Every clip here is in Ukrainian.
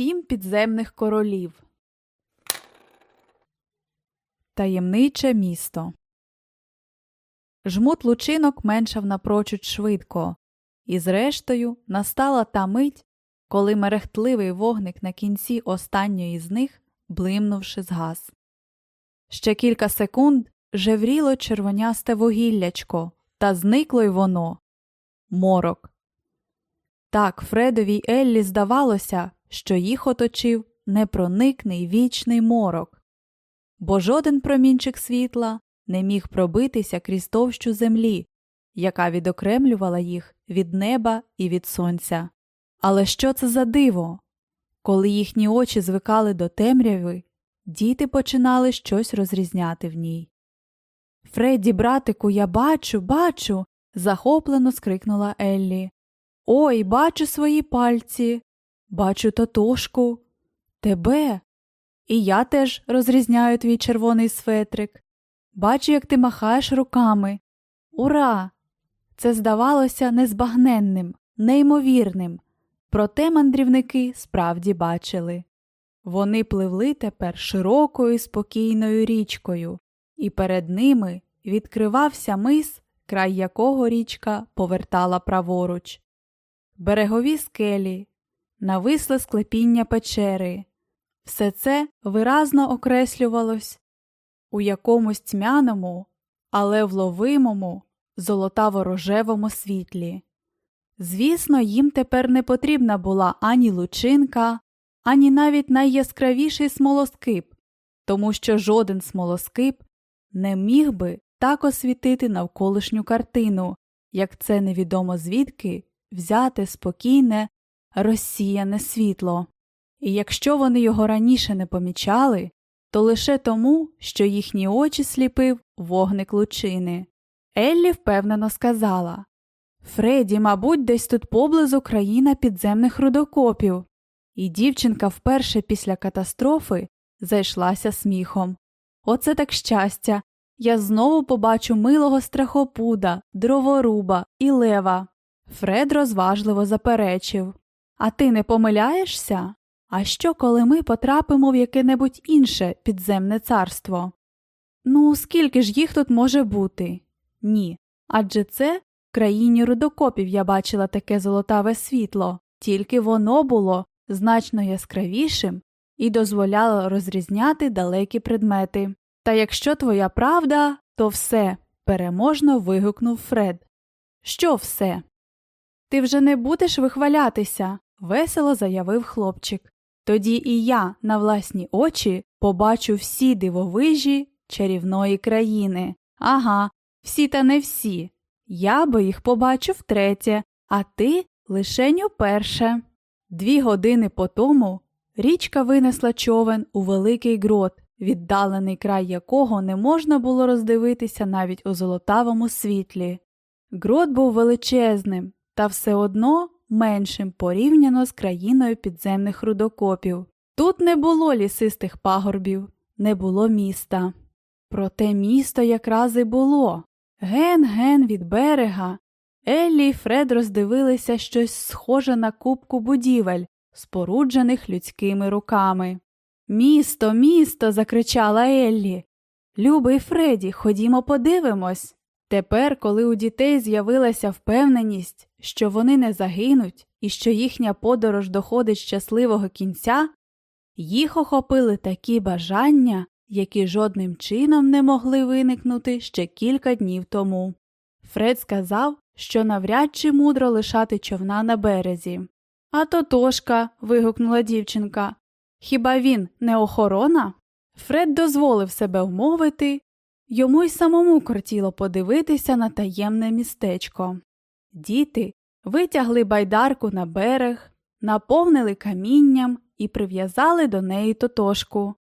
Сім підземних королів. Таємниче місто. Жмут лучинок меншав напрочуд швидко, і зрештою настала та мить, коли мерехтливий вогник на кінці останньої з них, блимнувши, згас. Ще кілька секунд жевріло червонясте вугіллячко, та зникло й воно морок. Так Фредові й Еллі здавалося, що їх оточив непроникний вічний морок, бо жоден промінчик світла не міг пробитися крізь товщу землі, яка відокремлювала їх від неба і від сонця. Але що це за диво? Коли їхні очі звикали до темряви, діти починали щось розрізняти в ній. Фредді, братику, я бачу, бачу. захоплено скрикнула Еллі. Ой, бачу свої пальці, бачу тотошку, тебе. І я теж розрізняю твій червоний светрик. Бачу, як ти махаєш руками. Ура! Це здавалося незбагненним, неймовірним. Проте мандрівники справді бачили. Вони пливли тепер широкою спокійною річкою, і перед ними відкривався мис, край якого річка повертала праворуч. Берегові скелі, нависле склепіння печери. Все це виразно окреслювалось у якомусь тьмяному, але вловимому, золотаво-рожевому світлі. Звісно, їм тепер не потрібна була ані лучинка, ані навіть найяскравіший смолоскип, тому що жоден смолоскип не міг би так освітити навколишню картину, як це невідомо звідки взяти спокійне, розсіяне світло. І якщо вони його раніше не помічали, то лише тому, що їхні очі сліпив вогник лучини. Еллі впевнено сказала Фредді, мабуть, десь тут поблизу країна підземних рудокопів. І дівчинка вперше після катастрофи зайшлася сміхом. Оце так щастя. Я знову побачу милого страхопуда, дроворуба і лева. Фред розважливо заперечив А ти не помиляєшся? А що, коли ми потрапимо в яке небудь інше підземне царство? Ну, скільки ж їх тут може бути? Ні. Адже це в країні рудокопів я бачила таке золотаве світло, тільки воно було значно яскравішим і дозволяло розрізняти далекі предмети. Та якщо твоя правда, то все, переможно вигукнув Фред. Що все? Ти вже не будеш вихвалятися, весело заявив хлопчик. Тоді і я на власні очі побачу всі дивовижі чарівної країни. Ага, всі та не всі. Я би їх побачу втретє, а ти лишень уперше. Дві години по тому річка винесла човен у великий грот, віддалений край якого не можна було роздивитися навіть у золотавому світлі. Грот був величезним, та все одно меншим порівняно з країною підземних рудокопів. Тут не було лісистих пагорбів, не було міста. Проте місто якраз і було. Ген-ген від берега. Еллі і Фред роздивилися щось схоже на кубку будівель, споруджених людськими руками. Місто, місто. закричала Еллі. Любий Фредді, ходімо подивимось. Тепер, коли у дітей з'явилася впевненість, що вони не загинуть і що їхня подорож доходить щасливого кінця, їх охопили такі бажання, які жодним чином не могли виникнути ще кілька днів тому. Фред сказав, що навряд чи мудро лишати човна на березі. А тотошка. вигукнула дівчинка. Хіба він не охорона? Фред дозволив себе вмовити, йому й самому кортіло подивитися на таємне містечко. Діти витягли байдарку на берег, наповнили камінням і прив'язали до неї тотошку.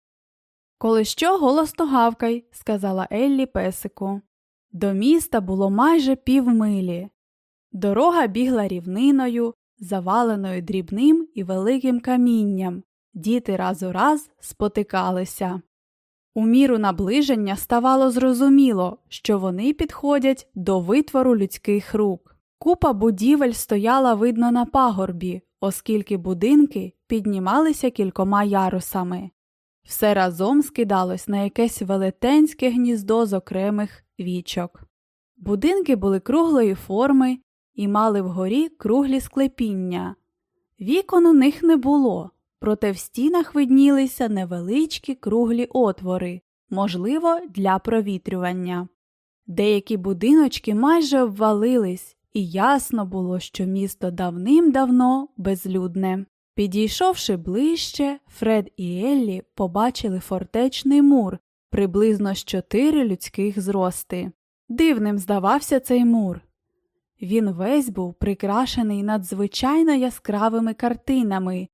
Коли що, голосно гавкай, сказала Еллі песику. До міста було майже півмилі. Дорога бігла рівниною, заваленою дрібним і великим камінням. Діти раз у раз спотикалися. У міру наближення ставало зрозуміло, що вони підходять до витвору людських рук. Купа будівель стояла видно на пагорбі, оскільки будинки піднімалися кількома ярусами. Все разом скидалось на якесь велетенське гніздо з окремих вічок. Будинки були круглої форми і мали вгорі круглі склепіння. Вікон у них не було, проте в стінах виднілися невеличкі круглі отвори, можливо, для провітрювання. Деякі будиночки майже обвалились, і ясно було, що місто давним-давно безлюдне. Підійшовши ближче, Фред і Еллі побачили фортечний мур приблизно з чотири людських зрости. Дивним здавався цей мур. Він весь був прикрашений надзвичайно яскравими картинами,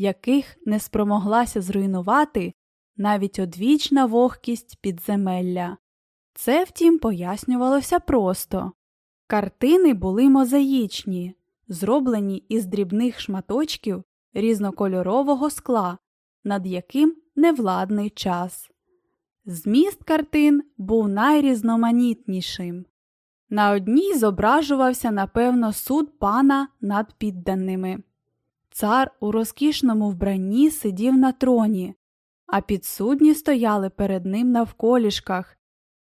яких не спромоглася зруйнувати навіть одвічна вогкість підземелля. Це, втім, пояснювалося просто картини були мозаїчні, зроблені із дрібних шматочків різнокольорового скла, над яким невладний час. Зміст картин був найрізноманітнішим. На одній зображувався, напевно, суд пана над підданими. Цар у розкішному вбранні сидів на троні, а підсудні стояли перед ним на вколішках,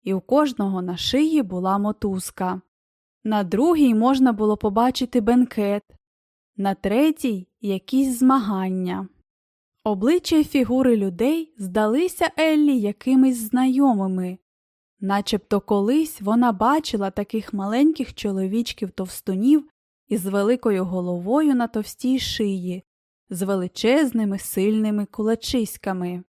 і у кожного на шиї була мотузка. На другій можна було побачити бенкет, на третій якісь змагання. Обличчя фігури людей здалися Еллі якимись знайомими, начебто колись вона бачила таких маленьких чоловічків товстунів із великою головою на товстій шиї, з величезними сильними кулачиськами.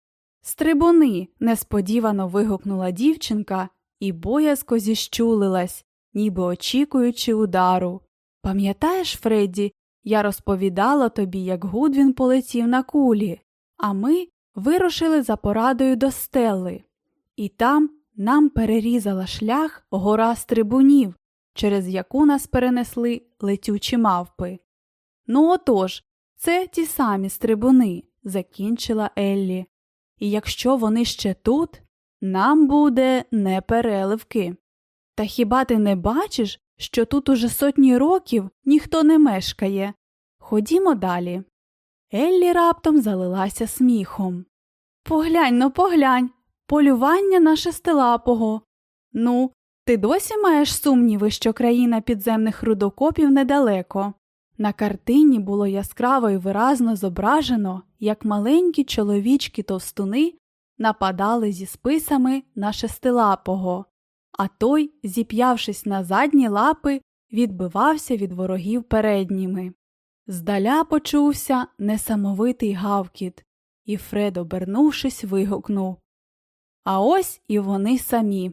Стрибуни, несподівано вигукнула дівчинка і боязко зіщулилась, ніби очікуючи удару. Пам'ятаєш, Фредді, я розповідала тобі, як Гудвін полетів на кулі, а ми вирушили за порадою до стели, і там нам перерізала шлях гора стрибунів, через яку нас перенесли летючі мавпи. Ну, отож, це ті самі стрибуни, закінчила Еллі. І якщо вони ще тут, нам буде не переливки. Та хіба ти не бачиш, що тут уже сотні років ніхто не мешкає? Ходімо далі. Еллі раптом залилася сміхом. Поглянь ну, поглянь, полювання на шестилапого. Ну, ти досі маєш сумніви, що країна підземних рудокопів недалеко. На картині було яскраво і виразно зображено, як маленькі чоловічки товстуни нападали зі списами на шестилапого, а той, зіп'явшись на задні лапи, відбивався від ворогів передніми. Здаля почувся несамовитий гавкіт, і Фред, обернувшись, вигукнув А ось і вони самі.